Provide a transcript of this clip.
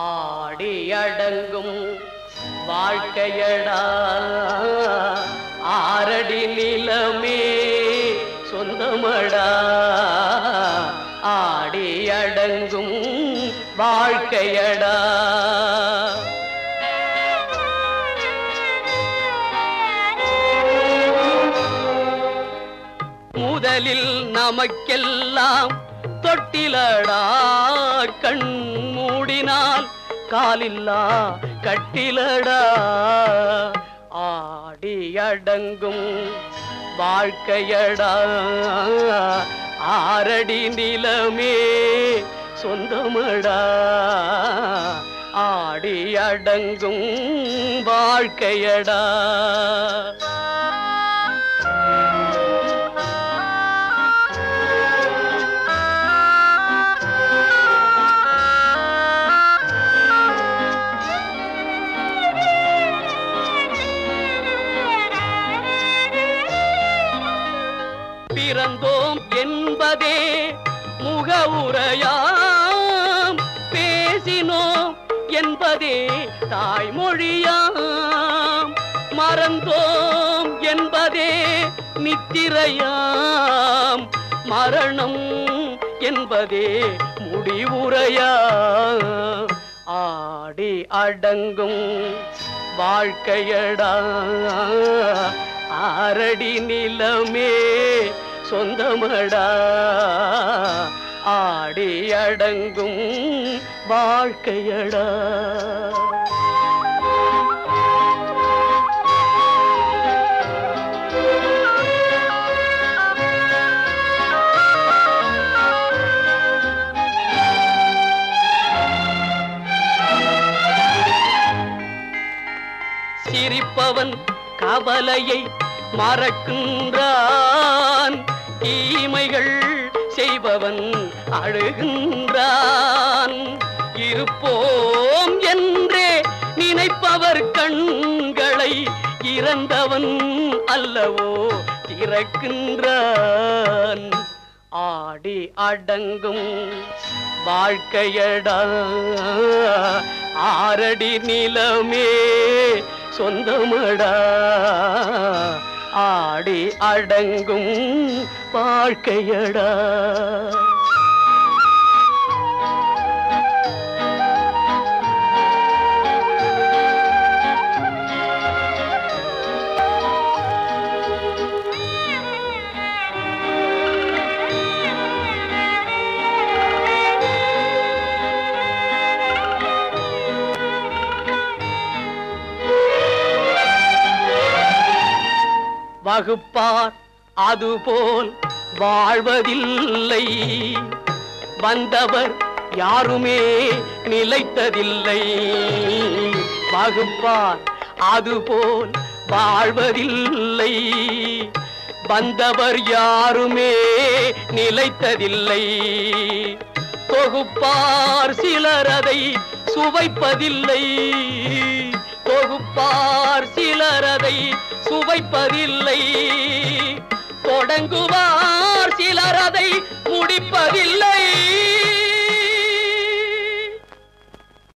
ஆடி அடங்கும் வாழ்க்கையடா. ஆரடி நிலமே சொந்தமடா. ஆடி அடங்கும் வாழ்க்கையடா. முதலில் நமக்கெல்லாம் தொட்டிலடா. காலில்லா கட்டிலடா. ஆடி அடங்கும் வாழ்க்கையடா. ஆரடி நிலமே சொந்தமடா. ஆடி அடங்கும் வாழ்க்கையடா. முகவுரையாம் பேசினோம் என்பதே தாய்மொழியாம். மறந்தோம் என்பதே நித்திரையாம். மரணம் என்பதே முடிவுரையாம். ஆடி அடங்கும் வாழ்க்கையடா. ஆரடி நிலமே சொந்தமடா. ஆடி அடங்கும் வாழ்க்கையடா. சிரிப்பவன் கவலையை மறக்கின்றான். தீமைகள் செய்பவன் அழுகின்றான். இருப்போம் என்றே நினைப்பவர் கண்களை இறந்தவன் அல்லவோ திறக்கின்றான். ஆடி அடங்கும் வாழ்க்கையடா ஆரடி நிலமே சொந்தமடா. ஆடி அடங்கும் வாழ்க்கையடா. வகுப்பார் அதுபோல் வாழ்வதில்லை. வந்தவர் யாருமே நிலைத்ததில்லை. வகுப்பார் அதுபோல் வாழ்வதில்லை. வந்தவர் யாருமே நிலைத்ததில்லை. தொகுப்பார் சிலர் அதை சுவைப்பதில்லை. தொகுப்பார் சிலர் அதை சுவைப்பதில்லை. தொடங்குவார் சிலர் அதை முடிப்பதில்லை.